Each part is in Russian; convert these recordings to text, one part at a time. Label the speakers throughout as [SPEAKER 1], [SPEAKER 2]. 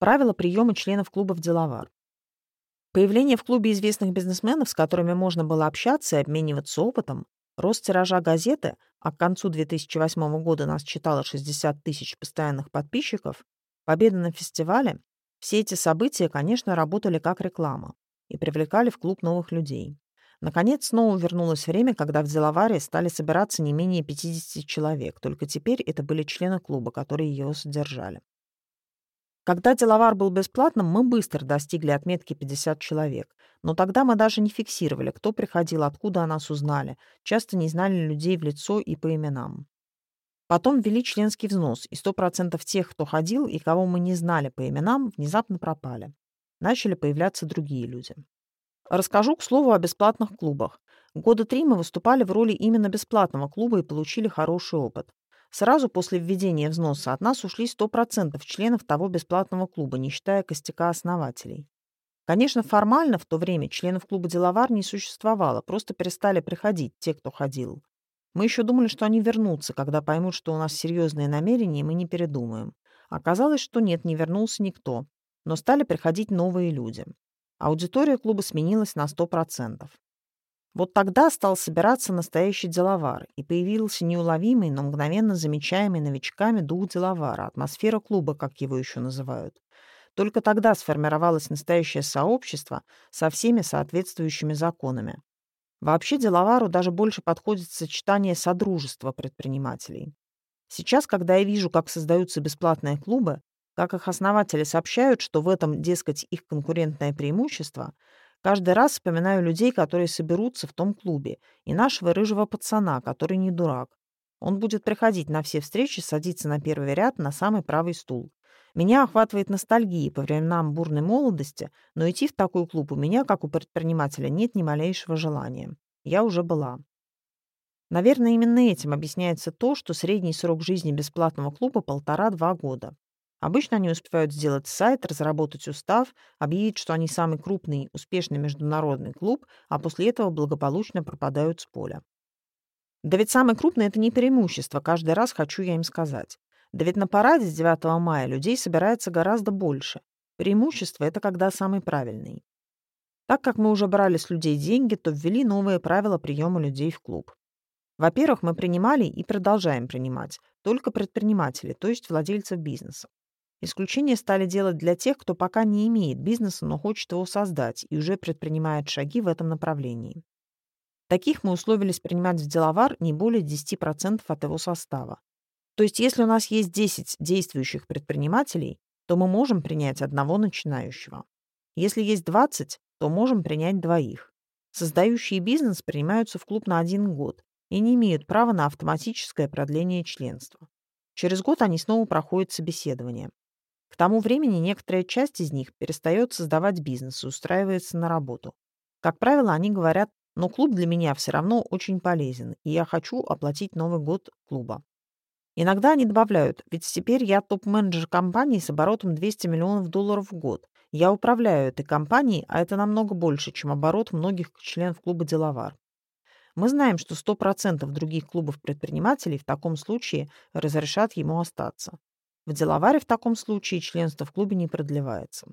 [SPEAKER 1] Правила приема членов клубов «Деловар». Появление в клубе известных бизнесменов, с которыми можно было общаться и обмениваться опытом, рост тиража газеты, а к концу 2008 года нас читало 60 тысяч постоянных подписчиков, победа на фестивале – все эти события, конечно, работали как реклама и привлекали в клуб новых людей. Наконец, снова вернулось время, когда в Делаваре стали собираться не менее 50 человек, только теперь это были члены клуба, которые его содержали. Когда деловар был бесплатным, мы быстро достигли отметки 50 человек. Но тогда мы даже не фиксировали, кто приходил, откуда о нас узнали. Часто не знали людей в лицо и по именам. Потом ввели членский взнос, и 100% тех, кто ходил и кого мы не знали по именам, внезапно пропали. Начали появляться другие люди. Расскажу, к слову, о бесплатных клубах. Года три мы выступали в роли именно бесплатного клуба и получили хороший опыт. Сразу после введения взноса от нас ушли 100% членов того бесплатного клуба, не считая костяка основателей. Конечно, формально в то время членов клуба «Деловар» не существовало, просто перестали приходить те, кто ходил. Мы еще думали, что они вернутся, когда поймут, что у нас серьезные намерения, и мы не передумаем. Оказалось, что нет, не вернулся никто. Но стали приходить новые люди. Аудитория клуба сменилась на 100%. Вот тогда стал собираться настоящий деловар, и появился неуловимый, но мгновенно замечаемый новичками дух деловара, атмосфера клуба, как его еще называют. Только тогда сформировалось настоящее сообщество со всеми соответствующими законами. Вообще деловару даже больше подходит сочетание содружества предпринимателей. Сейчас, когда я вижу, как создаются бесплатные клубы, как их основатели сообщают, что в этом, дескать, их конкурентное преимущество – Каждый раз вспоминаю людей, которые соберутся в том клубе, и нашего рыжего пацана, который не дурак. Он будет приходить на все встречи, садиться на первый ряд на самый правый стул. Меня охватывает ностальгия по временам бурной молодости, но идти в такой клуб у меня, как у предпринимателя, нет ни малейшего желания. Я уже была. Наверное, именно этим объясняется то, что средний срок жизни бесплатного клуба полтора-два года. Обычно они успевают сделать сайт, разработать устав, объявить, что они самый крупный, успешный международный клуб, а после этого благополучно пропадают с поля. Да ведь самый крупный – это не преимущество, каждый раз хочу я им сказать. Да ведь на параде с 9 мая людей собирается гораздо больше. Преимущество – это когда самый правильный. Так как мы уже брали с людей деньги, то ввели новые правила приема людей в клуб. Во-первых, мы принимали и продолжаем принимать только предпринимателей, то есть владельцев бизнеса. Исключение стали делать для тех, кто пока не имеет бизнеса, но хочет его создать и уже предпринимает шаги в этом направлении. Таких мы условились принимать в деловар не более 10% от его состава. То есть если у нас есть 10 действующих предпринимателей, то мы можем принять одного начинающего. Если есть 20, то можем принять двоих. Создающие бизнес принимаются в клуб на один год и не имеют права на автоматическое продление членства. Через год они снова проходят собеседование. К тому времени некоторая часть из них перестает создавать бизнес и устраивается на работу. Как правило, они говорят, но клуб для меня все равно очень полезен, и я хочу оплатить Новый год клуба. Иногда они добавляют, ведь теперь я топ-менеджер компании с оборотом 200 миллионов долларов в год. Я управляю этой компанией, а это намного больше, чем оборот многих членов клуба «Деловар». Мы знаем, что 100% других клубов предпринимателей в таком случае разрешат ему остаться. В деловаре в таком случае членство в клубе не продлевается.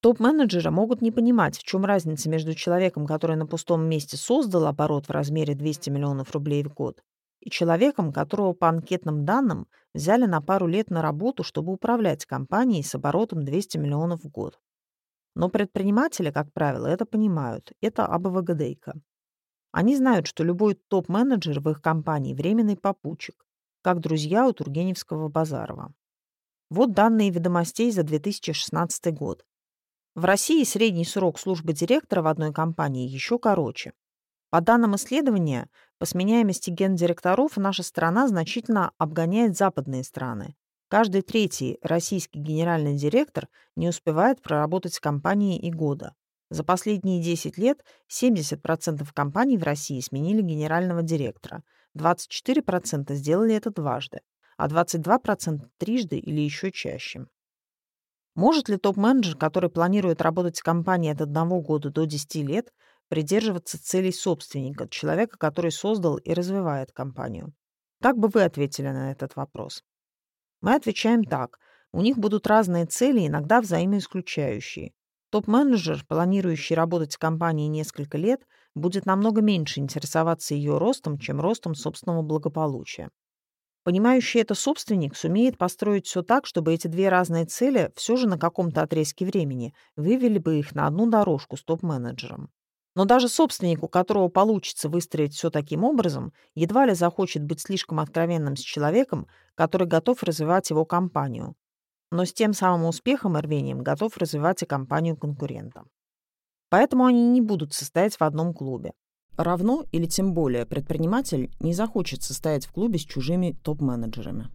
[SPEAKER 1] Топ-менеджеры могут не понимать, в чем разница между человеком, который на пустом месте создал оборот в размере 200 миллионов рублей в год, и человеком, которого по анкетным данным взяли на пару лет на работу, чтобы управлять компанией с оборотом 200 миллионов в год. Но предприниматели, как правило, это понимают. Это АБВГДейка. Они знают, что любой топ-менеджер в их компании – временный попутчик, как друзья у Тургеневского-Базарова. Вот данные ведомостей за 2016 год. В России средний срок службы директора в одной компании еще короче. По данным исследования, по сменяемости гендиректоров наша страна значительно обгоняет западные страны. Каждый третий российский генеральный директор не успевает проработать в компании и года. За последние 10 лет 70% компаний в России сменили генерального директора, 24% сделали это дважды а 22% трижды или еще чаще. Может ли топ-менеджер, который планирует работать в компании от одного года до 10 лет, придерживаться целей собственника, человека, который создал и развивает компанию? Как бы вы ответили на этот вопрос? Мы отвечаем так. У них будут разные цели, иногда взаимоисключающие. Топ-менеджер, планирующий работать в компании несколько лет, будет намного меньше интересоваться ее ростом, чем ростом собственного благополучия. Понимающий это собственник сумеет построить все так, чтобы эти две разные цели все же на каком-то отрезке времени вывели бы их на одну дорожку с топ-менеджером. Но даже собственник, у которого получится выстроить все таким образом, едва ли захочет быть слишком откровенным с человеком, который готов развивать его компанию, но с тем самым успехом и рвением готов развивать и компанию конкурента. Поэтому они не будут состоять в одном клубе. Равно или тем более предприниматель не захочет состоять в клубе с чужими топ-менеджерами.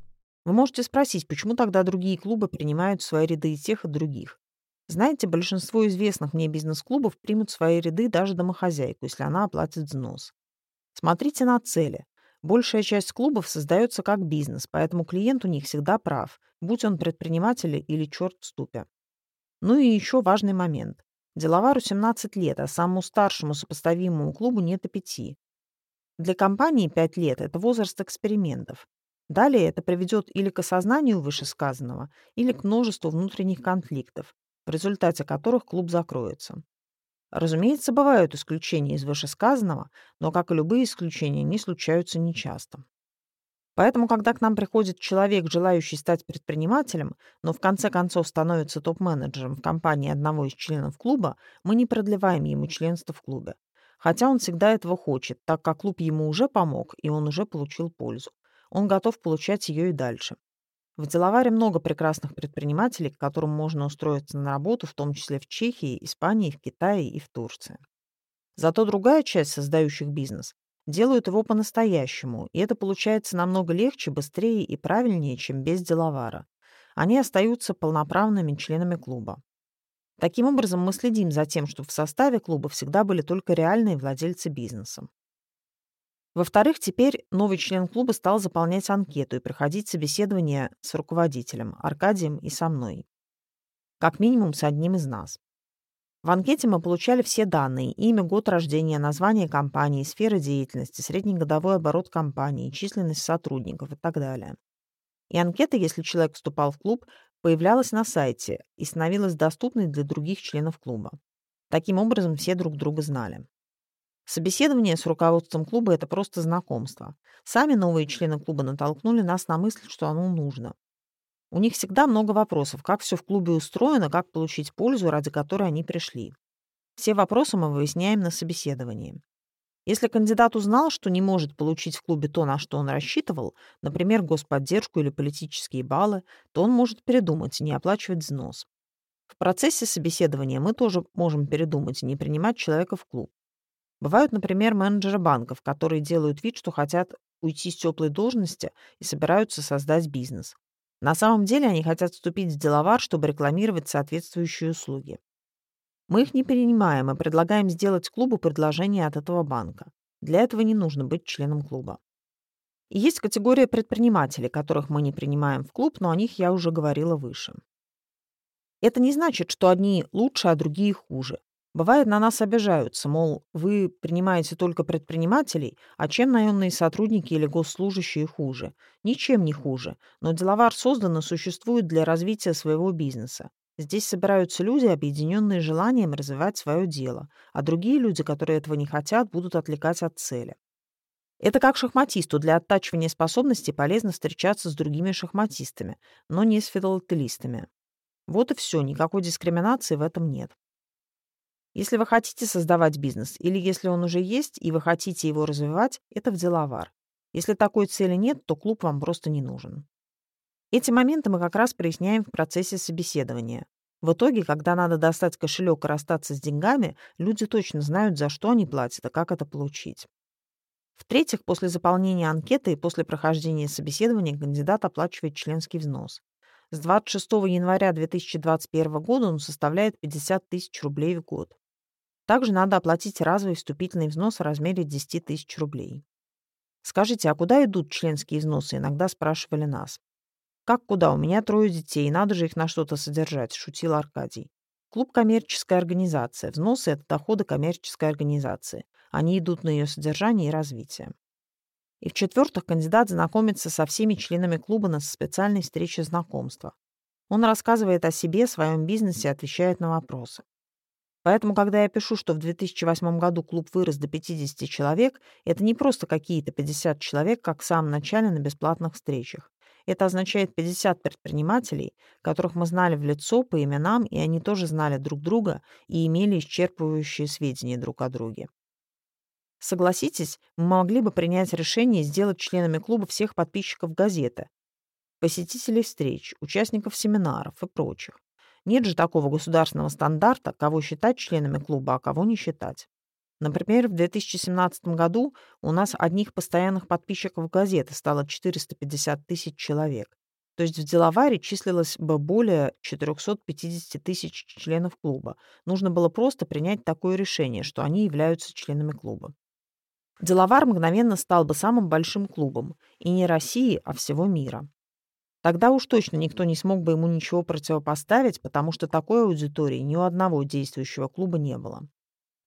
[SPEAKER 1] Вы можете спросить, почему тогда другие клубы принимают в свои ряды и тех, и других. Знаете, большинство известных мне бизнес-клубов примут в свои ряды даже домохозяйку, если она оплатит взнос. Смотрите на цели. Большая часть клубов создается как бизнес, поэтому клиент у них всегда прав, будь он предприниматель или черт в ступе. Ну и еще важный момент. Деловару 17 лет, а самому старшему сопоставимому клубу нет и пяти. Для компании 5 лет – это возраст экспериментов. Далее это приведет или к осознанию вышесказанного, или к множеству внутренних конфликтов, в результате которых клуб закроется. Разумеется, бывают исключения из вышесказанного, но, как и любые исключения, они случаются нечасто. Поэтому, когда к нам приходит человек, желающий стать предпринимателем, но в конце концов становится топ-менеджером в компании одного из членов клуба, мы не продлеваем ему членство в клубе. Хотя он всегда этого хочет, так как клуб ему уже помог, и он уже получил пользу. Он готов получать ее и дальше. В Делаваре много прекрасных предпринимателей, к которым можно устроиться на работу, в том числе в Чехии, Испании, в Китае и в Турции. Зато другая часть создающих бизнес делают его по-настоящему, и это получается намного легче, быстрее и правильнее, чем без Делавара. Они остаются полноправными членами клуба. Таким образом, мы следим за тем, чтобы в составе клуба всегда были только реальные владельцы бизнеса. Во-вторых, теперь новый член клуба стал заполнять анкету и проходить собеседование с руководителем, Аркадием и со мной. Как минимум с одним из нас. В анкете мы получали все данные – имя, год рождения, название компании, сфера деятельности, среднегодовой оборот компании, численность сотрудников и так далее. И анкета, если человек вступал в клуб, появлялась на сайте и становилась доступной для других членов клуба. Таким образом, все друг друга знали. Собеседование с руководством клуба – это просто знакомство. Сами новые члены клуба натолкнули нас на мысль, что оно нужно. У них всегда много вопросов, как все в клубе устроено, как получить пользу, ради которой они пришли. Все вопросы мы выясняем на собеседовании. Если кандидат узнал, что не может получить в клубе то, на что он рассчитывал, например, господдержку или политические баллы, то он может передумать и не оплачивать взнос. В процессе собеседования мы тоже можем передумать и не принимать человека в клуб. Бывают, например, менеджеры банков, которые делают вид, что хотят уйти с теплой должности и собираются создать бизнес. На самом деле они хотят вступить в деловар, чтобы рекламировать соответствующие услуги. Мы их не принимаем и предлагаем сделать клубу предложение от этого банка. Для этого не нужно быть членом клуба. Есть категория предпринимателей, которых мы не принимаем в клуб, но о них я уже говорила выше. Это не значит, что одни лучше, а другие хуже. Бывает, на нас обижаются, мол, вы принимаете только предпринимателей, а чем наемные сотрудники или госслужащие хуже? Ничем не хуже, но деловар создан и существует для развития своего бизнеса. Здесь собираются люди, объединенные желанием развивать свое дело, а другие люди, которые этого не хотят, будут отвлекать от цели. Это как шахматисту для оттачивания способностей полезно встречаться с другими шахматистами, но не с филателистами. Вот и все, никакой дискриминации в этом нет. Если вы хотите создавать бизнес, или если он уже есть, и вы хотите его развивать, это в деловар. Если такой цели нет, то клуб вам просто не нужен. Эти моменты мы как раз проясняем в процессе собеседования. В итоге, когда надо достать кошелек и расстаться с деньгами, люди точно знают, за что они платят и как это получить. В-третьих, после заполнения анкеты и после прохождения собеседования кандидат оплачивает членский взнос. С 26 января 2021 года он составляет 50 тысяч рублей в год. Также надо оплатить разовый вступительный взнос в размере 10 тысяч рублей. Скажите, а куда идут членские взносы? Иногда спрашивали нас. Как куда? У меня трое детей, надо же их на что-то содержать, шутил Аркадий. Клуб – коммерческая организация. Взносы – это доходы коммерческой организации. Они идут на ее содержание и развитие. И в-четвертых, кандидат знакомится со всеми членами клуба на специальной встрече знакомства. Он рассказывает о себе, своем бизнесе, отвечает на вопросы. Поэтому, когда я пишу, что в 2008 году клуб вырос до 50 человек, это не просто какие-то 50 человек, как в самом начале на бесплатных встречах. Это означает 50 предпринимателей, которых мы знали в лицо по именам, и они тоже знали друг друга и имели исчерпывающие сведения друг о друге. Согласитесь, мы могли бы принять решение сделать членами клуба всех подписчиков газеты, посетителей встреч, участников семинаров и прочих. Нет же такого государственного стандарта, кого считать членами клуба, а кого не считать. Например, в 2017 году у нас одних постоянных подписчиков газеты стало 450 тысяч человек. То есть в деловаре числилось бы более 450 тысяч членов клуба. Нужно было просто принять такое решение, что они являются членами клуба. Деловар мгновенно стал бы самым большим клубом. И не России, а всего мира. Тогда уж точно никто не смог бы ему ничего противопоставить, потому что такой аудитории ни у одного действующего клуба не было.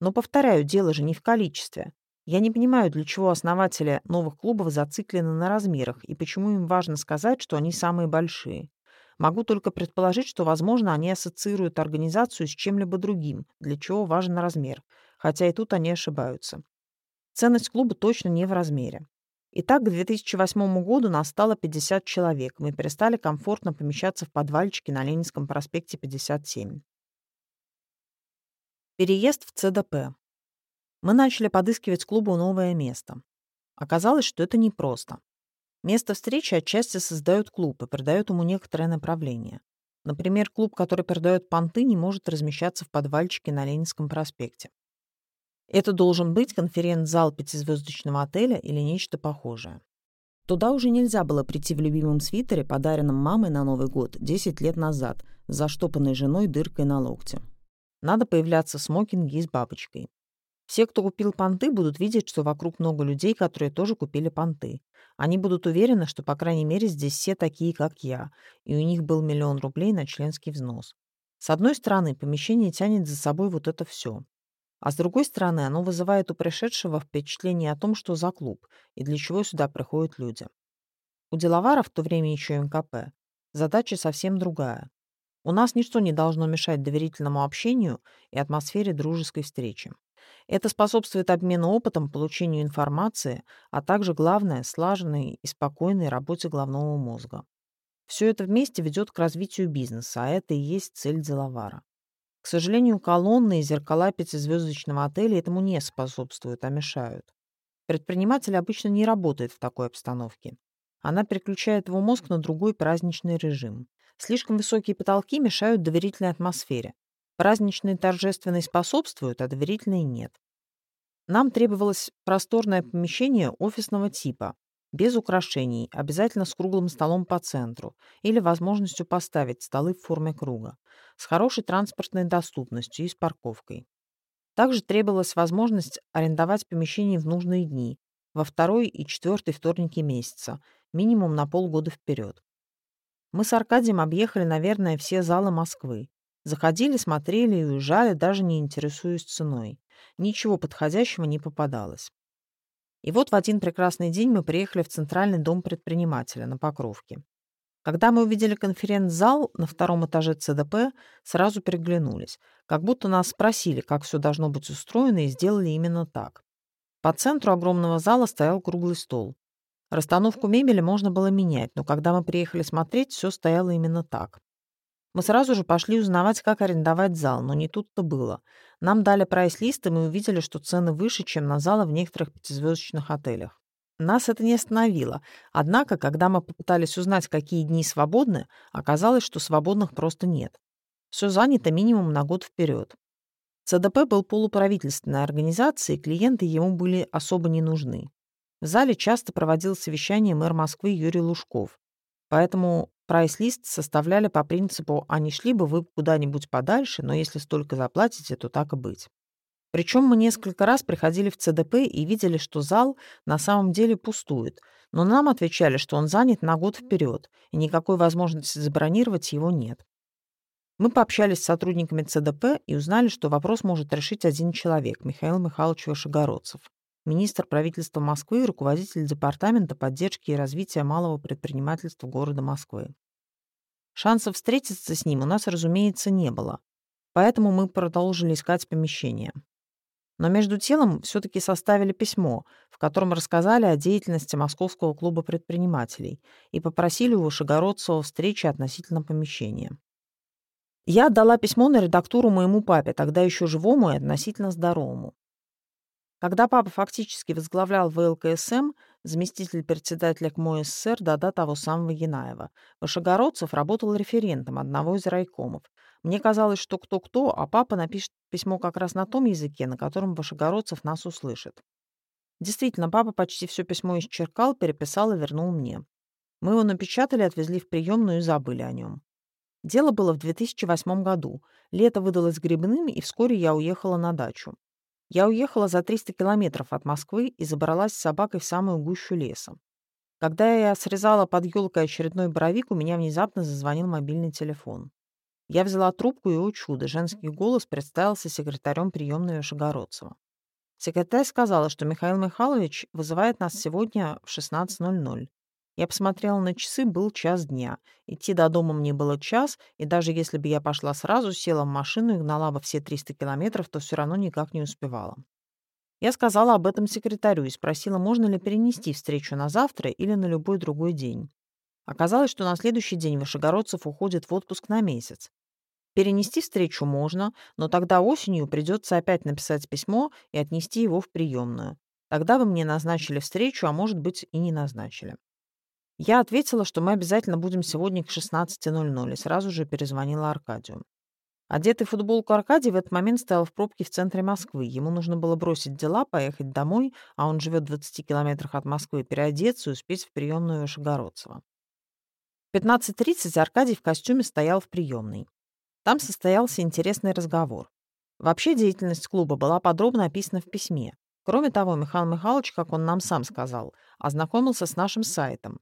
[SPEAKER 1] Но, повторяю, дело же не в количестве. Я не понимаю, для чего основатели новых клубов зациклены на размерах и почему им важно сказать, что они самые большие. Могу только предположить, что, возможно, они ассоциируют организацию с чем-либо другим, для чего важен размер, хотя и тут они ошибаются. Ценность клуба точно не в размере. Итак, к 2008 году нас стало 50 человек. Мы перестали комфортно помещаться в подвальчике на Ленинском проспекте 57. Переезд в ЦДП. Мы начали подыскивать клубу новое место. Оказалось, что это непросто. Место встречи отчасти создает клуб и придает ему некоторое направление. Например, клуб, который продает понты, не может размещаться в подвальчике на Ленинском проспекте. Это должен быть конференц-зал пятизвездочного отеля или нечто похожее. Туда уже нельзя было прийти в любимом свитере, подаренном мамой на Новый год 10 лет назад, с заштопанной женой дыркой на локте. Надо появляться в смокинге с бабочкой. Все, кто купил понты, будут видеть, что вокруг много людей, которые тоже купили понты. Они будут уверены, что, по крайней мере, здесь все такие, как я, и у них был миллион рублей на членский взнос. С одной стороны, помещение тянет за собой вот это все. А с другой стороны, оно вызывает у пришедшего впечатление о том, что за клуб и для чего сюда приходят люди. У деловара в то время еще МКП задача совсем другая. У нас ничто не должно мешать доверительному общению и атмосфере дружеской встречи. Это способствует обмену опытом, получению информации, а также, главное, слаженной и спокойной работе головного мозга. Все это вместе ведет к развитию бизнеса, а это и есть цель деловара. К сожалению, колонны и зеркала пятизвездочного отеля этому не способствуют, а мешают. Предприниматель обычно не работает в такой обстановке. Она переключает его мозг на другой праздничный режим. Слишком высокие потолки мешают доверительной атмосфере. Праздничные торжественные способствуют, а доверительные нет. Нам требовалось просторное помещение офисного типа, без украшений, обязательно с круглым столом по центру или возможностью поставить столы в форме круга, с хорошей транспортной доступностью и с парковкой. Также требовалась возможность арендовать помещение в нужные дни, во второй и четвертый вторники месяца, минимум на полгода вперед. Мы с Аркадием объехали, наверное, все залы Москвы. Заходили, смотрели и уезжали, даже не интересуясь ценой. Ничего подходящего не попадалось. И вот в один прекрасный день мы приехали в Центральный дом предпринимателя на Покровке. Когда мы увидели конференц-зал на втором этаже ЦДП, сразу переглянулись, как будто нас спросили, как все должно быть устроено, и сделали именно так. По центру огромного зала стоял круглый стол. Расстановку мебели можно было менять, но когда мы приехали смотреть, все стояло именно так. Мы сразу же пошли узнавать, как арендовать зал, но не тут-то было. Нам дали прайс-лист, и мы увидели, что цены выше, чем на залы в некоторых пятизвездочных отелях. Нас это не остановило. Однако, когда мы попытались узнать, какие дни свободны, оказалось, что свободных просто нет. Все занято минимум на год вперед. ЦДП был полуправительственной организацией, клиенты ему были особо не нужны. В зале часто проводил совещание мэр Москвы Юрий Лужков. Поэтому прайс-лист составляли по принципу «а не шли бы вы куда-нибудь подальше, но если столько заплатите, то так и быть». Причем мы несколько раз приходили в ЦДП и видели, что зал на самом деле пустует, но нам отвечали, что он занят на год вперед, и никакой возможности забронировать его нет. Мы пообщались с сотрудниками ЦДП и узнали, что вопрос может решить один человек, Михаил Михайлович Вышегородцев, министр правительства Москвы и руководитель Департамента поддержки и развития малого предпринимательства города Москвы. Шансов встретиться с ним у нас, разумеется, не было. Поэтому мы продолжили искать помещение. Но между телом все-таки составили письмо, в котором рассказали о деятельности Московского клуба предпринимателей и попросили у Вышегородцева встречи относительно помещения. Я отдала письмо на редактуру моему папе, тогда еще живому и относительно здоровому. Когда папа фактически возглавлял ВЛКСМ, заместитель председателя КМО СССР до того самого Янаева, Вышегородцев работал референтом одного из райкомов. Мне казалось, что кто-кто, а папа напишет письмо как раз на том языке, на котором Вышегородцев нас услышит. Действительно, папа почти все письмо исчеркал, переписал и вернул мне. Мы его напечатали, отвезли в приемную и забыли о нем. Дело было в 2008 году. Лето выдалось грибным, и вскоре я уехала на дачу. Я уехала за 300 километров от Москвы и забралась с собакой в самую гущу леса. Когда я срезала под елкой очередной боровик, у меня внезапно зазвонил мобильный телефон. Я взяла трубку, и, о чудо, женский голос представился секретарем приемной Шагородцева. Секретарь сказала, что Михаил Михайлович вызывает нас сегодня в 16.00. Я посмотрела на часы, был час дня. Идти до дома мне было час, и даже если бы я пошла сразу, села в машину и гнала бы все 300 километров, то все равно никак не успевала. Я сказала об этом секретарю и спросила, можно ли перенести встречу на завтра или на любой другой день. Оказалось, что на следующий день Вышегородцев уходит в отпуск на месяц. Перенести встречу можно, но тогда осенью придется опять написать письмо и отнести его в приемную. Тогда бы мне назначили встречу, а может быть и не назначили. Я ответила, что мы обязательно будем сегодня к 16.00 и сразу же перезвонила Аркадию. Одетый в футболку Аркадий в этот момент стоял в пробке в центре Москвы. Ему нужно было бросить дела, поехать домой, а он живет в 20 километрах от Москвы, переодеться и успеть в приемную Вышегородцева. В 15.30 Аркадий в костюме стоял в приемной. Там состоялся интересный разговор. Вообще деятельность клуба была подробно описана в письме. Кроме того, Михаил Михайлович, как он нам сам сказал, ознакомился с нашим сайтом,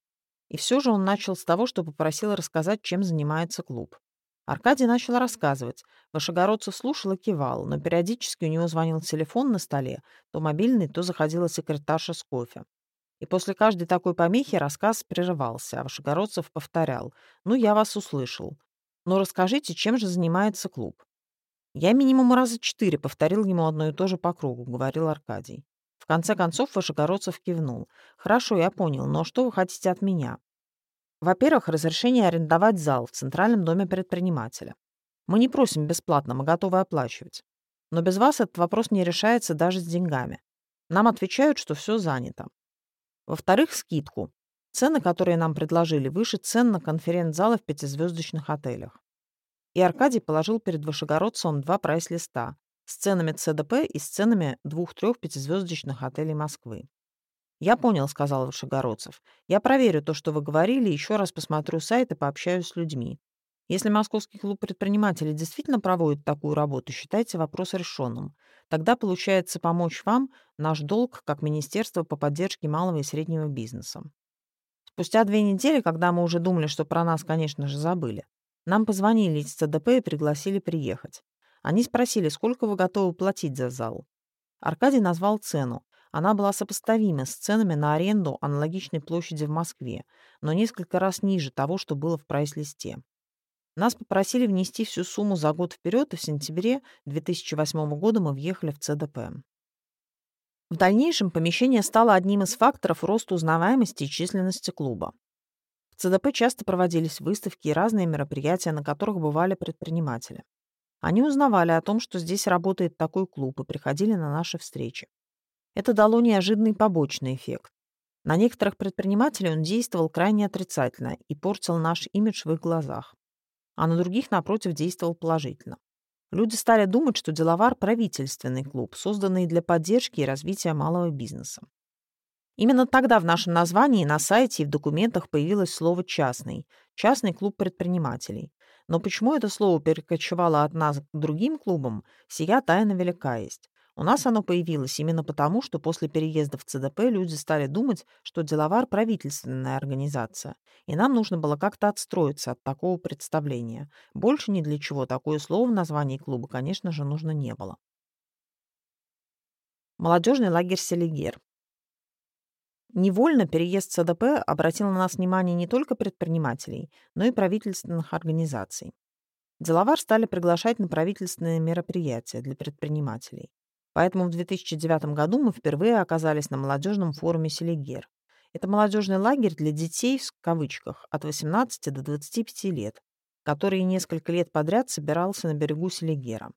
[SPEAKER 1] и все же он начал с того, что попросил рассказать, чем занимается клуб. Аркадий начал рассказывать. Вышегородцев слушал и кивал, но периодически у него звонил телефон на столе, то мобильный, то заходила секретарша с кофе. И после каждой такой помехи рассказ прерывался, а Вышегородцев повторял. «Ну, я вас услышал. Но расскажите, чем же занимается клуб?» «Я минимум раза четыре повторил ему одно и то же по кругу», — говорил Аркадий. В конце концов Вышегородцев кивнул. «Хорошо, я понял, но что вы хотите от меня?» «Во-первых, разрешение арендовать зал в Центральном доме предпринимателя. Мы не просим бесплатно, мы готовы оплачивать. Но без вас этот вопрос не решается даже с деньгами. Нам отвечают, что все занято. Во-вторых, скидку. Цены, которые нам предложили, выше цен на конференц-залы в пятизвездочных отелях. И Аркадий положил перед Вышегородцевым два прайс-листа с ценами ЦДП и с ценами двух-трех пятизвездочных отелей Москвы. «Я понял», — сказал Вышегородцев. «Я проверю то, что вы говорили, еще раз посмотрю сайт и пообщаюсь с людьми. Если Московский клуб предпринимателей действительно проводит такую работу, считайте вопрос решенным. Тогда получается помочь вам наш долг как Министерство по поддержке малого и среднего бизнеса». Спустя две недели, когда мы уже думали, что про нас, конечно же, забыли, нам позвонили из ЦДП и пригласили приехать. Они спросили, сколько вы готовы платить за зал. Аркадий назвал цену. Она была сопоставима с ценами на аренду аналогичной площади в Москве, но несколько раз ниже того, что было в прайс-листе. Нас попросили внести всю сумму за год вперед, и в сентябре 2008 года мы въехали в ЦДП. В дальнейшем помещение стало одним из факторов роста узнаваемости и численности клуба. В ЦДП часто проводились выставки и разные мероприятия, на которых бывали предприниматели. Они узнавали о том, что здесь работает такой клуб, и приходили на наши встречи. Это дало неожиданный побочный эффект. На некоторых предпринимателей он действовал крайне отрицательно и портил наш имидж в их глазах. А на других, напротив, действовал положительно. Люди стали думать, что деловар – правительственный клуб, созданный для поддержки и развития малого бизнеса. Именно тогда в нашем названии, на сайте и в документах появилось слово «частный» – частный клуб предпринимателей. Но почему это слово перекочевало от нас к другим клубам, сия тайна велика есть. У нас оно появилось именно потому, что после переезда в ЦДП люди стали думать, что деловар – правительственная организация, и нам нужно было как-то отстроиться от такого представления. Больше ни для чего такое слово в названии клуба, конечно же, нужно не было. Молодежный лагерь «Селигер». Невольно переезд ЦДП обратил на нас внимание не только предпринимателей, но и правительственных организаций. Деловар стали приглашать на правительственные мероприятия для предпринимателей. Поэтому в 2009 году мы впервые оказались на молодежном форуме «Селигер». Это молодежный лагерь для детей, в кавычках, от 18 до 25 лет, который несколько лет подряд собирался на берегу Селигера.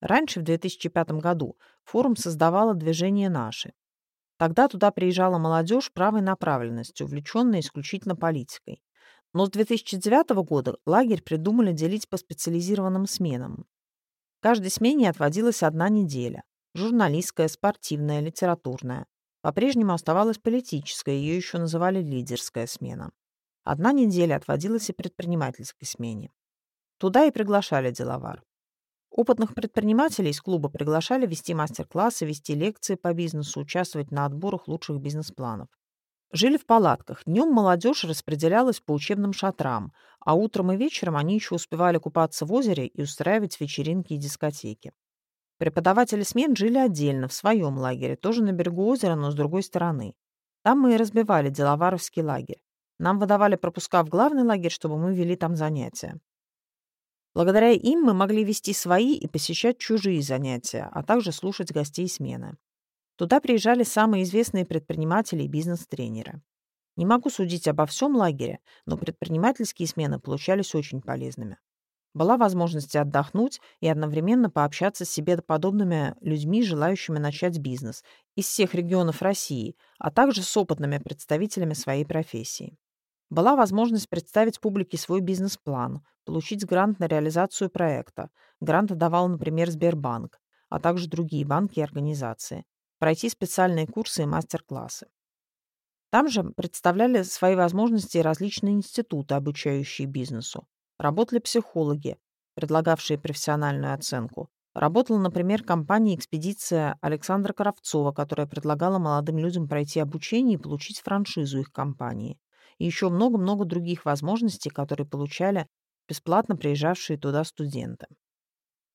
[SPEAKER 1] Раньше, в 2005 году, форум создавало движение «Наши». Тогда туда приезжала молодежь правой направленности, увлеченная исключительно политикой. Но с 2009 года лагерь придумали делить по специализированным сменам. Каждой смене отводилась одна неделя. Журналистская, спортивная, литературная. По-прежнему оставалась политическая, ее еще называли лидерская смена. Одна неделя отводилась и предпринимательской смене. Туда и приглашали деловар. Опытных предпринимателей из клуба приглашали вести мастер-классы, вести лекции по бизнесу, участвовать на отборах лучших бизнес-планов. Жили в палатках. Днем молодежь распределялась по учебным шатрам, а утром и вечером они еще успевали купаться в озере и устраивать вечеринки и дискотеки. Преподаватели смен жили отдельно, в своем лагере, тоже на берегу озера, но с другой стороны. Там мы и разбивали деловаровский лагерь. Нам выдавали пропуска в главный лагерь, чтобы мы вели там занятия. Благодаря им мы могли вести свои и посещать чужие занятия, а также слушать гостей смены. Туда приезжали самые известные предприниматели и бизнес-тренеры. Не могу судить обо всем лагере, но предпринимательские смены получались очень полезными. Была возможность отдохнуть и одновременно пообщаться с себе подобными людьми, желающими начать бизнес из всех регионов России, а также с опытными представителями своей профессии. Была возможность представить публике свой бизнес-план, получить грант на реализацию проекта. Грант давал, например, Сбербанк, а также другие банки и организации. Пройти специальные курсы и мастер-классы. Там же представляли свои возможности различные институты, обучающие бизнесу. Работали психологи, предлагавшие профессиональную оценку. Работала, например, компания «Экспедиция» Александра Кравцова, которая предлагала молодым людям пройти обучение и получить франшизу их компании. И еще много-много других возможностей, которые получали бесплатно приезжавшие туда студенты.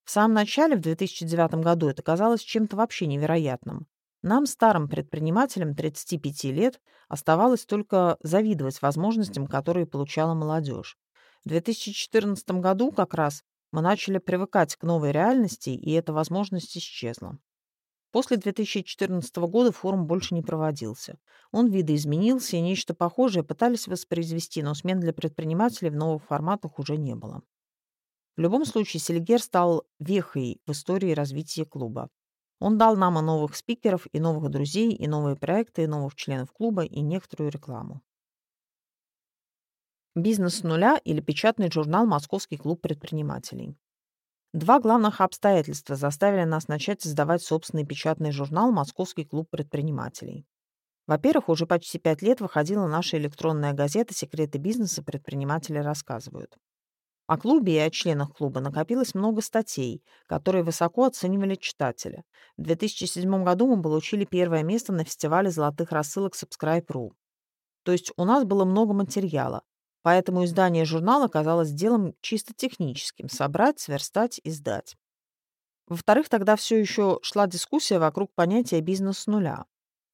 [SPEAKER 1] В самом начале, в 2009 году, это казалось чем-то вообще невероятным. Нам, старым предпринимателям 35 лет, оставалось только завидовать возможностям, которые получала молодежь. В 2014 году как раз мы начали привыкать к новой реальности, и эта возможность исчезла. После 2014 года форум больше не проводился. Он видоизменился, и нечто похожее пытались воспроизвести, но смен для предпринимателей в новых форматах уже не было. В любом случае, Сельгер стал вехой в истории развития клуба. Он дал нам и новых спикеров, и новых друзей, и новые проекты, и новых членов клуба, и некоторую рекламу. Бизнес с нуля или печатный журнал «Московский клуб предпринимателей». Два главных обстоятельства заставили нас начать создавать собственный печатный журнал «Московский клуб предпринимателей». Во-первых, уже почти пять лет выходила наша электронная газета «Секреты бизнеса. Предприниматели рассказывают». О клубе и о членах клуба накопилось много статей, которые высоко оценивали читатели. В 2007 году мы получили первое место на фестивале золотых рассылок Subscribe.ru. То есть у нас было много материала, Поэтому издание журнала казалось делом чисто техническим – собрать, сверстать и сдать. Во-вторых, тогда все еще шла дискуссия вокруг понятия «бизнес с нуля».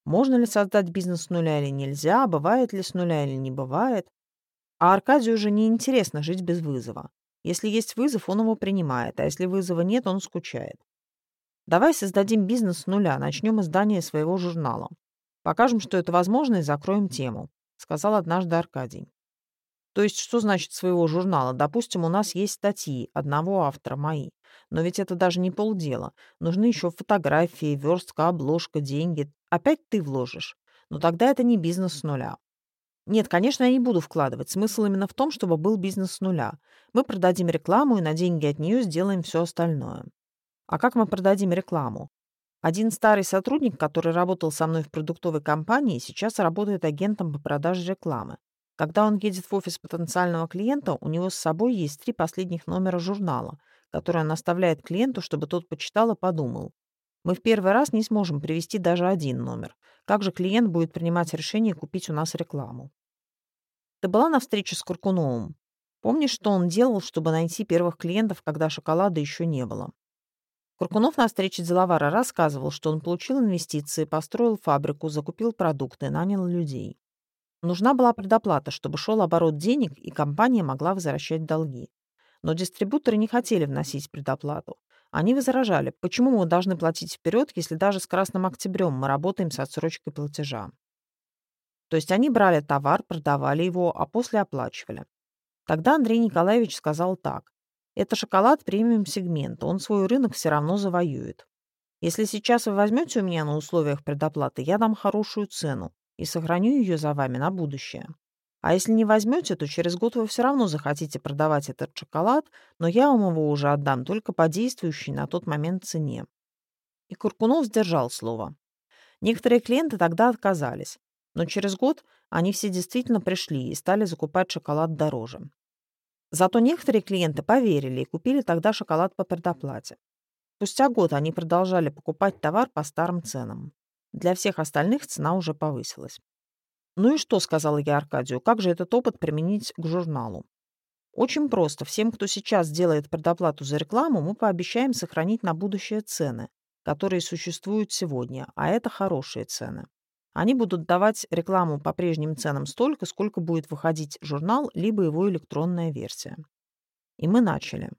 [SPEAKER 1] Можно ли создать бизнес с нуля или нельзя, бывает ли с нуля или не бывает. А Аркадию уже неинтересно жить без вызова. Если есть вызов, он его принимает, а если вызова нет, он скучает. Давай создадим бизнес с нуля, начнем издание своего журнала. Покажем, что это возможно, и закроем тему, сказал однажды Аркадий. То есть, что значит своего журнала? Допустим, у нас есть статьи одного автора мои. Но ведь это даже не полдела. Нужны еще фотографии, верстка, обложка, деньги. Опять ты вложишь. Но тогда это не бизнес с нуля. Нет, конечно, я не буду вкладывать. Смысл именно в том, чтобы был бизнес с нуля. Мы продадим рекламу и на деньги от нее сделаем все остальное. А как мы продадим рекламу? Один старый сотрудник, который работал со мной в продуктовой компании, сейчас работает агентом по продаже рекламы. Когда он едет в офис потенциального клиента, у него с собой есть три последних номера журнала, которые он оставляет клиенту, чтобы тот почитал и подумал. Мы в первый раз не сможем привести даже один номер. Как же клиент будет принимать решение купить у нас рекламу? Ты была на встрече с Куркуновым? Помнишь, что он делал, чтобы найти первых клиентов, когда шоколада еще не было? Куркунов на встрече деловара рассказывал, что он получил инвестиции, построил фабрику, закупил продукты, нанял людей. Нужна была предоплата, чтобы шел оборот денег, и компания могла возвращать долги. Но дистрибуторы не хотели вносить предоплату. Они возражали, почему мы должны платить вперед, если даже с Красным Октябрем мы работаем с отсрочкой платежа. То есть они брали товар, продавали его, а после оплачивали. Тогда Андрей Николаевич сказал так. Это шоколад премиум-сегмента, он свой рынок все равно завоюет. Если сейчас вы возьмете у меня на условиях предоплаты, я дам хорошую цену и сохраню ее за вами на будущее. А если не возьмете, то через год вы все равно захотите продавать этот шоколад, но я вам его уже отдам только по действующей на тот момент цене. И Куркунов сдержал слово. Некоторые клиенты тогда отказались, но через год они все действительно пришли и стали закупать шоколад дороже. Зато некоторые клиенты поверили и купили тогда шоколад по предоплате. Спустя год они продолжали покупать товар по старым ценам. Для всех остальных цена уже повысилась. «Ну и что?» — сказала я Аркадию. «Как же этот опыт применить к журналу?» «Очень просто. Всем, кто сейчас делает предоплату за рекламу, мы пообещаем сохранить на будущее цены, которые существуют сегодня, а это хорошие цены. Они будут давать рекламу по прежним ценам столько, сколько будет выходить журнал, либо его электронная версия». И мы начали.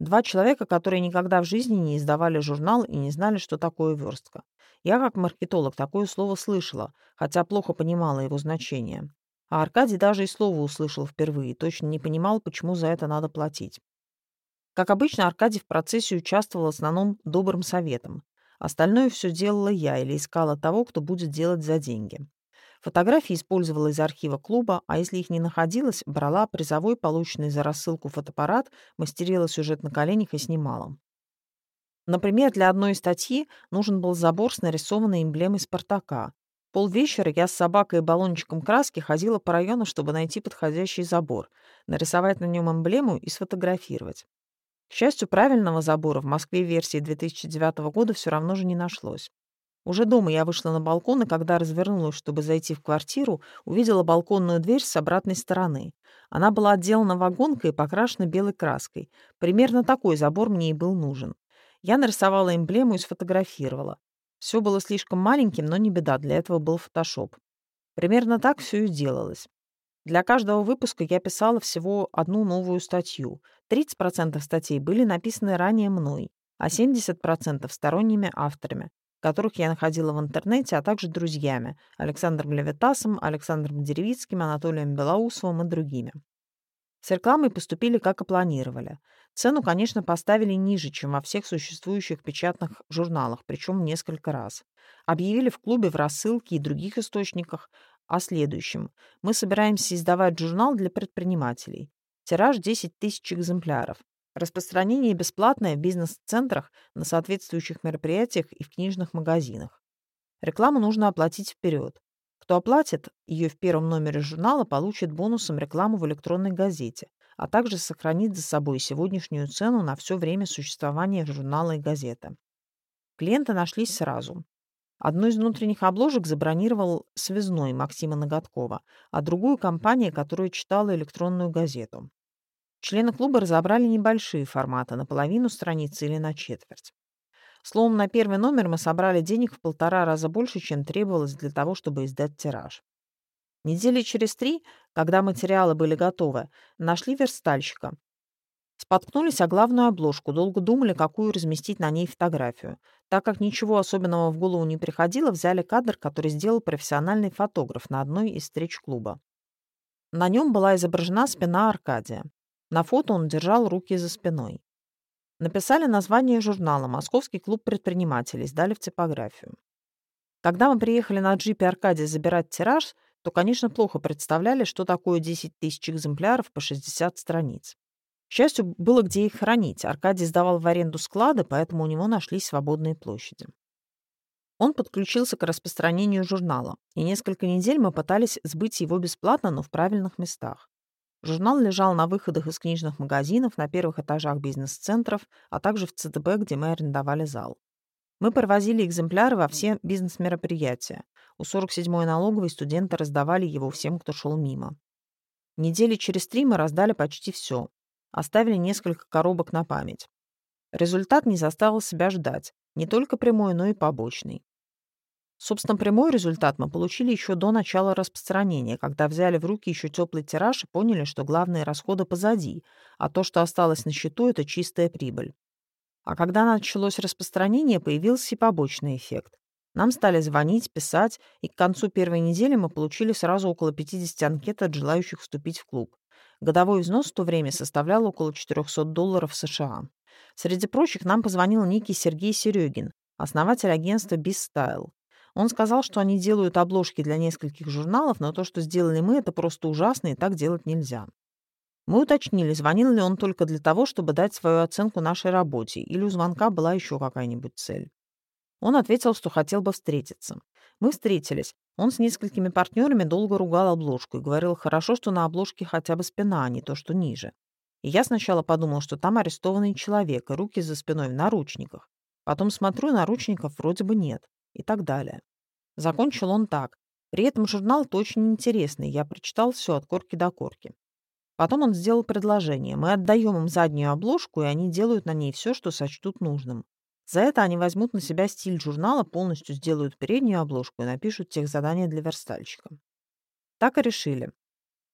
[SPEAKER 1] Два человека, которые никогда в жизни не издавали журнал и не знали, что такое верстка. Я, как маркетолог, такое слово слышала, хотя плохо понимала его значение. А Аркадий даже и слово услышал впервые, точно не понимал, почему за это надо платить. Как обычно, Аркадий в процессе участвовал в основном добрым советом. Остальное все делала я или искала того, кто будет делать за деньги. Фотографии использовала из архива клуба, а если их не находилось, брала призовой, полученный за рассылку фотоаппарат, мастерила сюжет на коленях и снимала. Например, для одной статьи нужен был забор с нарисованной эмблемой «Спартака». Полвечера я с собакой и баллончиком краски ходила по району, чтобы найти подходящий забор, нарисовать на нем эмблему и сфотографировать. К счастью, правильного забора в Москве версии 2009 года все равно же не нашлось. Уже дома я вышла на балкон, и когда развернулась, чтобы зайти в квартиру, увидела балконную дверь с обратной стороны. Она была отделана вагонкой и покрашена белой краской. Примерно такой забор мне и был нужен. Я нарисовала эмблему и сфотографировала. Все было слишком маленьким, но не беда, для этого был фотошоп. Примерно так все и делалось. Для каждого выпуска я писала всего одну новую статью. 30% статей были написаны ранее мной, а 70% сторонними авторами, которых я находила в интернете, а также друзьями Александром Левитасом, Александром Деревицким, Анатолием Белоусовым и другими. С рекламой поступили, как и планировали. Цену, конечно, поставили ниже, чем во всех существующих печатных журналах, причем несколько раз. Объявили в клубе, в рассылке и других источниках о следующем. Мы собираемся издавать журнал для предпринимателей. Тираж 10 тысяч экземпляров. Распространение бесплатное в бизнес-центрах, на соответствующих мероприятиях и в книжных магазинах. Рекламу нужно оплатить вперед. Кто оплатит ее в первом номере журнала, получит бонусом рекламу в электронной газете, а также сохранит за собой сегодняшнюю цену на все время существования журнала и газеты. Клиенты нашлись сразу. Одну из внутренних обложек забронировал связной Максима Ноготкова, а другую — компания, которая читала электронную газету. Члены клуба разобрали небольшие форматы, на половину страницы или на четверть. Словом, на первый номер мы собрали денег в полтора раза больше, чем требовалось для того, чтобы издать тираж. Недели через три, когда материалы были готовы, нашли верстальщика. Споткнулись о главную обложку, долго думали, какую разместить на ней фотографию. Так как ничего особенного в голову не приходило, взяли кадр, который сделал профессиональный фотограф на одной из встреч клуба. На нем была изображена спина Аркадия. На фото он держал руки за спиной. Написали название журнала «Московский клуб предпринимателей», сдали в типографию. Когда мы приехали на джипе Аркадия забирать тираж, то, конечно, плохо представляли, что такое 10 тысяч экземпляров по 60 страниц. К счастью, было где их хранить. Аркадий сдавал в аренду склады, поэтому у него нашлись свободные площади. Он подключился к распространению журнала, и несколько недель мы пытались сбыть его бесплатно, но в правильных местах. Журнал лежал на выходах из книжных магазинов, на первых этажах бизнес-центров, а также в ЦТБ, где мы арендовали зал. Мы провозили экземпляры во все бизнес-мероприятия. У 47-й налоговой студенты раздавали его всем, кто шел мимо. Недели через три мы раздали почти все. Оставили несколько коробок на память. Результат не заставил себя ждать, не только прямой, но и побочный. Собственно, прямой результат мы получили еще до начала распространения, когда взяли в руки еще теплый тираж и поняли, что главные расходы позади, а то, что осталось на счету, это чистая прибыль. А когда началось распространение, появился и побочный эффект. Нам стали звонить, писать, и к концу первой недели мы получили сразу около 50 анкет от желающих вступить в клуб. Годовой взнос в то время составлял около 400 долларов США. Среди прочих нам позвонил некий Сергей Серегин, основатель агентства BizStyle. Он сказал, что они делают обложки для нескольких журналов, но то, что сделали мы, это просто ужасно, и так делать нельзя. Мы уточнили, звонил ли он только для того, чтобы дать свою оценку нашей работе, или у звонка была еще какая-нибудь цель. Он ответил, что хотел бы встретиться. Мы встретились. Он с несколькими партнерами долго ругал обложку и говорил, хорошо, что на обложке хотя бы спина, а не то, что ниже. И я сначала подумал, что там арестованный человек, и руки за спиной в наручниках. Потом смотрю, наручников вроде бы нет и так далее. Закончил он так. При этом журнал очень интересный, я прочитал все от корки до корки. Потом он сделал предложение. Мы отдаем им заднюю обложку, и они делают на ней все, что сочтут нужным. За это они возьмут на себя стиль журнала, полностью сделают переднюю обложку и напишут тех задания для верстальщика. Так и решили.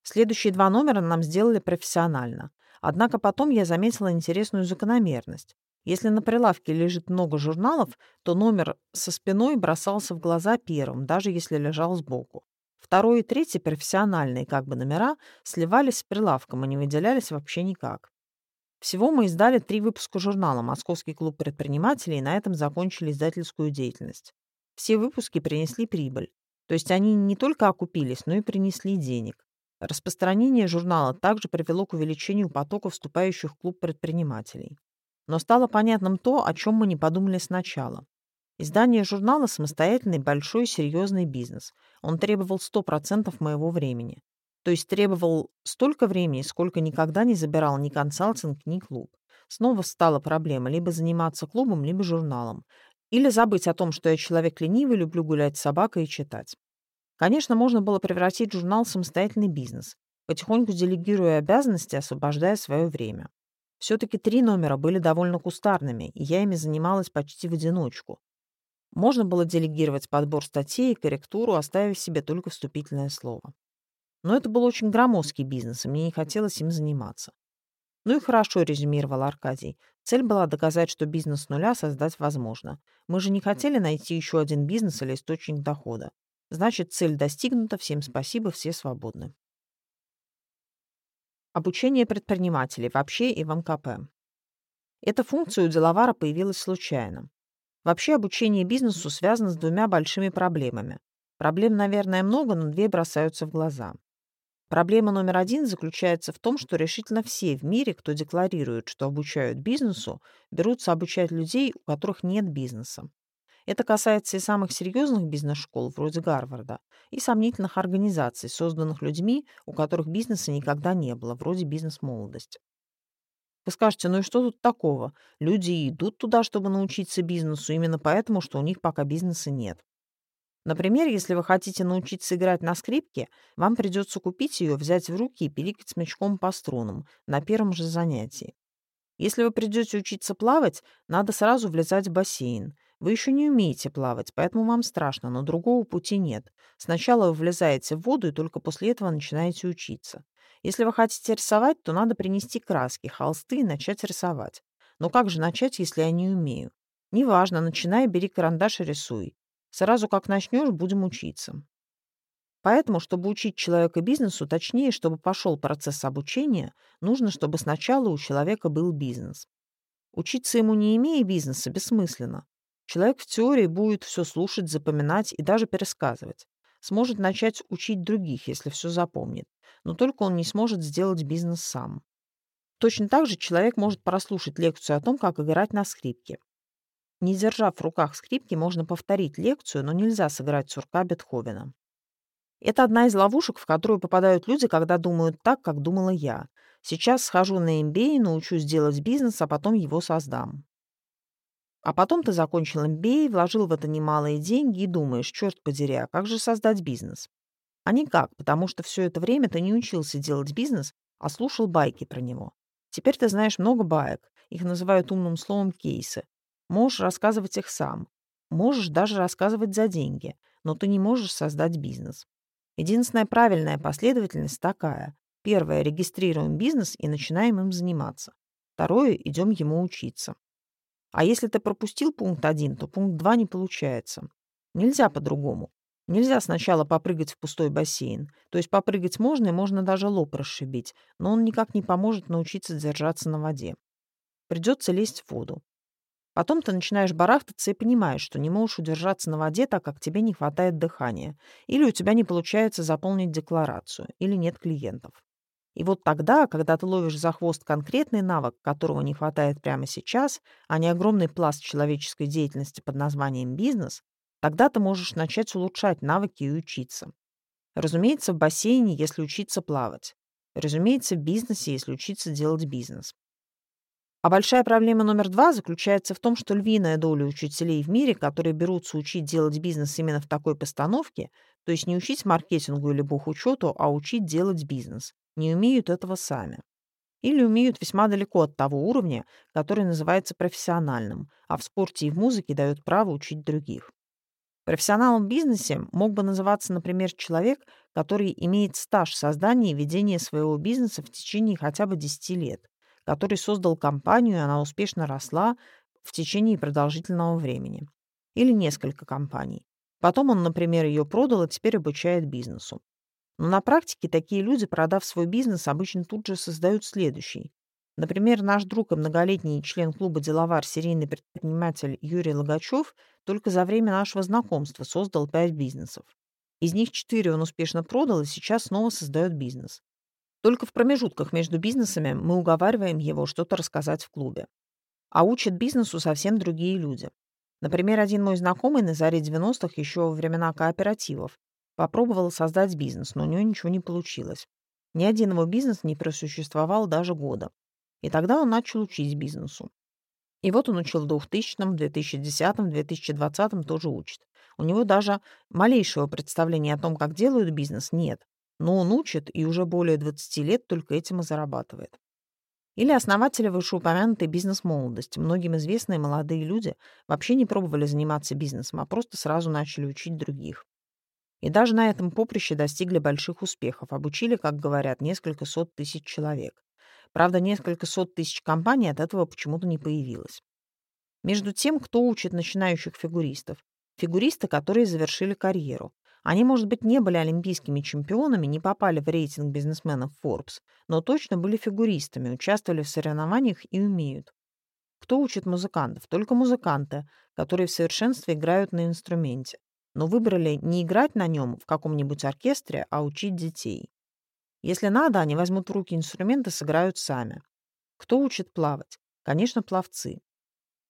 [SPEAKER 1] Следующие два номера нам сделали профессионально. Однако потом я заметила интересную закономерность. Если на прилавке лежит много журналов, то номер со спиной бросался в глаза первым, даже если лежал сбоку. Второй и третий профессиональные как бы номера сливались с прилавком и не выделялись вообще никак. Всего мы издали три выпуска журнала «Московский клуб предпринимателей» и на этом закончили издательскую деятельность. Все выпуски принесли прибыль. То есть они не только окупились, но и принесли денег. Распространение журнала также привело к увеличению потока вступающих в клуб предпринимателей. Но стало понятным то, о чем мы не подумали сначала. Издание журнала – самостоятельный, большой, серьезный бизнес. Он требовал 100% моего времени. То есть требовал столько времени, сколько никогда не забирал ни консалтинг, ни клуб. Снова стала проблема либо заниматься клубом, либо журналом. Или забыть о том, что я человек ленивый, люблю гулять с собакой и читать. Конечно, можно было превратить журнал в самостоятельный бизнес, потихоньку делегируя обязанности, освобождая свое время. Все-таки три номера были довольно кустарными, и я ими занималась почти в одиночку. Можно было делегировать подбор статей и корректуру, оставив себе только вступительное слово. Но это был очень громоздкий бизнес, и мне не хотелось им заниматься. Ну и хорошо, резюмировал Аркадий. Цель была доказать, что бизнес с нуля создать возможно. Мы же не хотели найти еще один бизнес или источник дохода. Значит, цель достигнута, всем спасибо, все свободны. Обучение предпринимателей вообще и в МКП. Эта функция у Деловара появилась случайно. Вообще обучение бизнесу связано с двумя большими проблемами. Проблем, наверное, много, но две бросаются в глаза. Проблема номер один заключается в том, что решительно все в мире, кто декларирует, что обучают бизнесу, берутся обучать людей, у которых нет бизнеса. Это касается и самых серьезных бизнес-школ, вроде Гарварда, и сомнительных организаций, созданных людьми, у которых бизнеса никогда не было, вроде «Бизнес-молодость». Вы скажете, ну и что тут такого? Люди идут туда, чтобы научиться бизнесу, именно поэтому, что у них пока бизнеса нет. Например, если вы хотите научиться играть на скрипке, вам придется купить ее, взять в руки и пиликать смычком по струнам на первом же занятии. Если вы придете учиться плавать, надо сразу влезать в бассейн. Вы еще не умеете плавать, поэтому вам страшно, но другого пути нет. Сначала вы влезаете в воду и только после этого начинаете учиться. Если вы хотите рисовать, то надо принести краски, холсты и начать рисовать. Но как же начать, если я не умею? Неважно, начинай, бери карандаш и рисуй. Сразу как начнешь, будем учиться. Поэтому, чтобы учить человека бизнесу, точнее, чтобы пошел процесс обучения, нужно, чтобы сначала у человека был бизнес. Учиться ему не имея бизнеса бессмысленно. Человек в теории будет все слушать, запоминать и даже пересказывать. Сможет начать учить других, если все запомнит. Но только он не сможет сделать бизнес сам. Точно так же человек может прослушать лекцию о том, как играть на скрипке. Не держав в руках скрипки, можно повторить лекцию, но нельзя сыграть сурка Бетховена. Это одна из ловушек, в которую попадают люди, когда думают так, как думала я. Сейчас схожу на MBA, научусь делать бизнес, а потом его создам. А потом ты закончил MBA, вложил в это немалые деньги и думаешь, черт подери, а как же создать бизнес? А никак, потому что все это время ты не учился делать бизнес, а слушал байки про него. Теперь ты знаешь много баек, их называют умным словом кейсы. Можешь рассказывать их сам. Можешь даже рассказывать за деньги, но ты не можешь создать бизнес. Единственная правильная последовательность такая. Первое – регистрируем бизнес и начинаем им заниматься. Второе – идем ему учиться. А если ты пропустил пункт один, то пункт два не получается. Нельзя по-другому. Нельзя сначала попрыгать в пустой бассейн. То есть попрыгать можно и можно даже лоб расшибить, но он никак не поможет научиться держаться на воде. Придется лезть в воду. Потом ты начинаешь барахтаться и понимаешь, что не можешь удержаться на воде, так как тебе не хватает дыхания, или у тебя не получается заполнить декларацию, или нет клиентов. И вот тогда, когда ты ловишь за хвост конкретный навык, которого не хватает прямо сейчас, а не огромный пласт человеческой деятельности под названием бизнес, тогда ты можешь начать улучшать навыки и учиться. Разумеется, в бассейне, если учиться плавать. Разумеется, в бизнесе, если учиться делать бизнес. А большая проблема номер два заключается в том, что львиная доля учителей в мире, которые берутся учить делать бизнес именно в такой постановке, то есть не учить маркетингу или бухучету, а учить делать бизнес, не умеют этого сами. Или умеют весьма далеко от того уровня, который называется профессиональным, а в спорте и в музыке дают право учить других. Профессионалом в бизнесе мог бы называться, например, человек, который имеет стаж создания и ведения своего бизнеса в течение хотя бы 10 лет, который создал компанию, и она успешно росла в течение продолжительного времени. Или несколько компаний. Потом он, например, ее продал и теперь обучает бизнесу. Но на практике такие люди, продав свой бизнес, обычно тут же создают следующий. Например, наш друг и многолетний член клуба «Деловар» серийный предприниматель Юрий Логачев только за время нашего знакомства создал пять бизнесов. Из них четыре он успешно продал и сейчас снова создает бизнес. Только в промежутках между бизнесами мы уговариваем его что-то рассказать в клубе. А учат бизнесу совсем другие люди. Например, один мой знакомый на заре 90-х, еще во времена кооперативов, попробовал создать бизнес, но у него ничего не получилось. Ни один его бизнес не просуществовал даже года. И тогда он начал учить бизнесу. И вот он учил в 2000-м, 2010-м, 2020-м тоже учит. У него даже малейшего представления о том, как делают бизнес, нет но он учит и уже более 20 лет только этим и зарабатывает. Или основатели вышеупомянутой бизнес-молодости. Многим известные молодые люди вообще не пробовали заниматься бизнесом, а просто сразу начали учить других. И даже на этом поприще достигли больших успехов, обучили, как говорят, несколько сот тысяч человек. Правда, несколько сот тысяч компаний от этого почему-то не появилось. Между тем, кто учит начинающих фигуристов? Фигуристы, которые завершили карьеру. Они, может быть, не были олимпийскими чемпионами, не попали в рейтинг бизнесменов Forbes, но точно были фигуристами, участвовали в соревнованиях и умеют. Кто учит музыкантов? Только музыканты, которые в совершенстве играют на инструменте, но выбрали не играть на нем в каком-нибудь оркестре, а учить детей. Если надо, они возьмут в руки инструмент и сыграют сами. Кто учит плавать? Конечно, пловцы.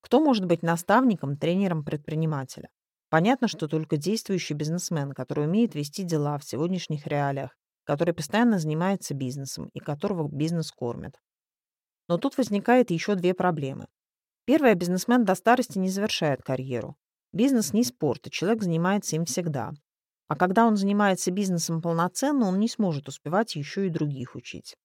[SPEAKER 1] Кто может быть наставником, тренером предпринимателя? Понятно, что только действующий бизнесмен, который умеет вести дела в сегодняшних реалиях, который постоянно занимается бизнесом и которого бизнес кормит. Но тут возникает еще две проблемы. Первая, бизнесмен до старости не завершает карьеру. Бизнес не спорт, и человек занимается им всегда. А когда он занимается бизнесом полноценно, он не сможет успевать еще и других учить.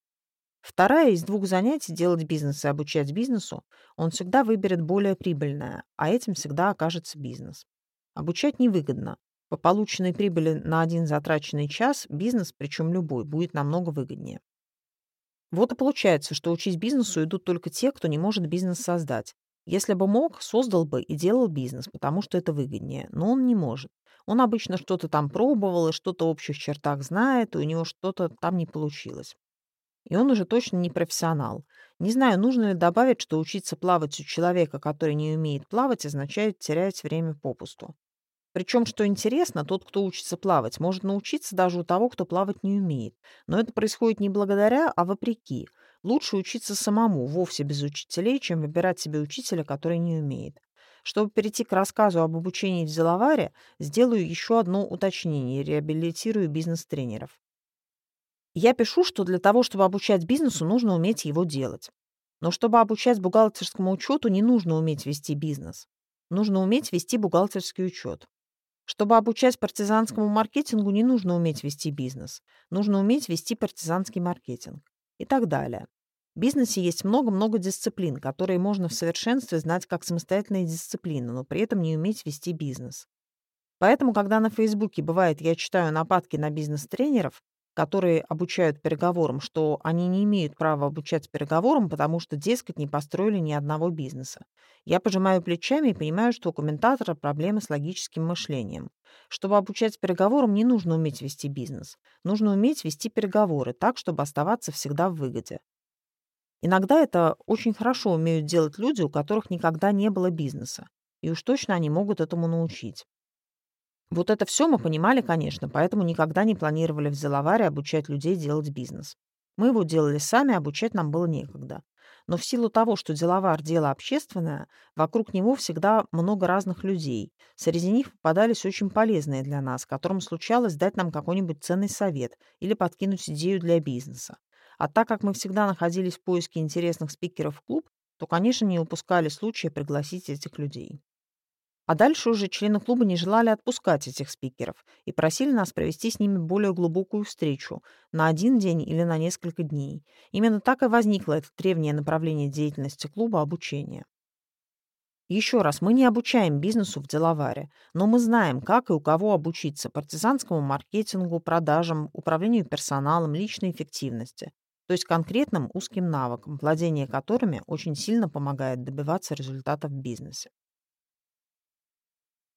[SPEAKER 1] Вторая из двух занятий делать бизнес и обучать бизнесу, он всегда выберет более прибыльное, а этим всегда окажется бизнес. Обучать невыгодно. По полученной прибыли на один затраченный час бизнес, причем любой, будет намного выгоднее. Вот и получается, что учить бизнесу идут только те, кто не может бизнес создать. Если бы мог, создал бы и делал бизнес, потому что это выгоднее. Но он не может. Он обычно что-то там пробовал и что-то в общих чертах знает, и у него что-то там не получилось. И он уже точно не профессионал. Не знаю, нужно ли добавить, что учиться плавать у человека, который не умеет плавать, означает терять время попусту. Причем, что интересно, тот, кто учится плавать, может научиться даже у того, кто плавать не умеет. Но это происходит не благодаря, а вопреки. Лучше учиться самому, вовсе без учителей, чем выбирать себе учителя, который не умеет. Чтобы перейти к рассказу об обучении в Зеловаре, сделаю еще одно уточнение реабилитирую бизнес-тренеров. Я пишу, что для того, чтобы обучать бизнесу, нужно уметь его делать. Но чтобы обучать бухгалтерскому учету, не нужно уметь вести бизнес. Нужно уметь вести бухгалтерский учет. Чтобы обучать партизанскому маркетингу, не нужно уметь вести бизнес. Нужно уметь вести партизанский маркетинг. И так далее. В бизнесе есть много-много дисциплин, которые можно в совершенстве знать как самостоятельные дисциплины, но при этом не уметь вести бизнес. Поэтому, когда на Фейсбуке бывает, я читаю нападки на бизнес-тренеров, которые обучают переговорам, что они не имеют права обучать переговорам, потому что, дескать, не построили ни одного бизнеса. Я пожимаю плечами и понимаю, что у комментатора проблемы с логическим мышлением. Чтобы обучать переговорам, не нужно уметь вести бизнес. Нужно уметь вести переговоры так, чтобы оставаться всегда в выгоде. Иногда это очень хорошо умеют делать люди, у которых никогда не было бизнеса. И уж точно они могут этому научить. Вот это все мы понимали, конечно, поэтому никогда не планировали в Зеловаре обучать людей делать бизнес. Мы его делали сами, обучать нам было некогда. Но в силу того, что деловар – дело общественное, вокруг него всегда много разных людей. Среди них попадались очень полезные для нас, которым случалось дать нам какой-нибудь ценный совет или подкинуть идею для бизнеса. А так как мы всегда находились в поиске интересных спикеров в клуб, то, конечно, не упускали случая пригласить этих людей. А дальше уже члены клуба не желали отпускать этих спикеров и просили нас провести с ними более глубокую встречу на один день или на несколько дней. Именно так и возникло это древнее направление деятельности клуба обучения. Еще раз, мы не обучаем бизнесу в деловаре, но мы знаем, как и у кого обучиться партизанскому маркетингу, продажам, управлению персоналом, личной эффективности, то есть конкретным узким навыкам, владение которыми очень сильно помогает добиваться результатов в бизнесе.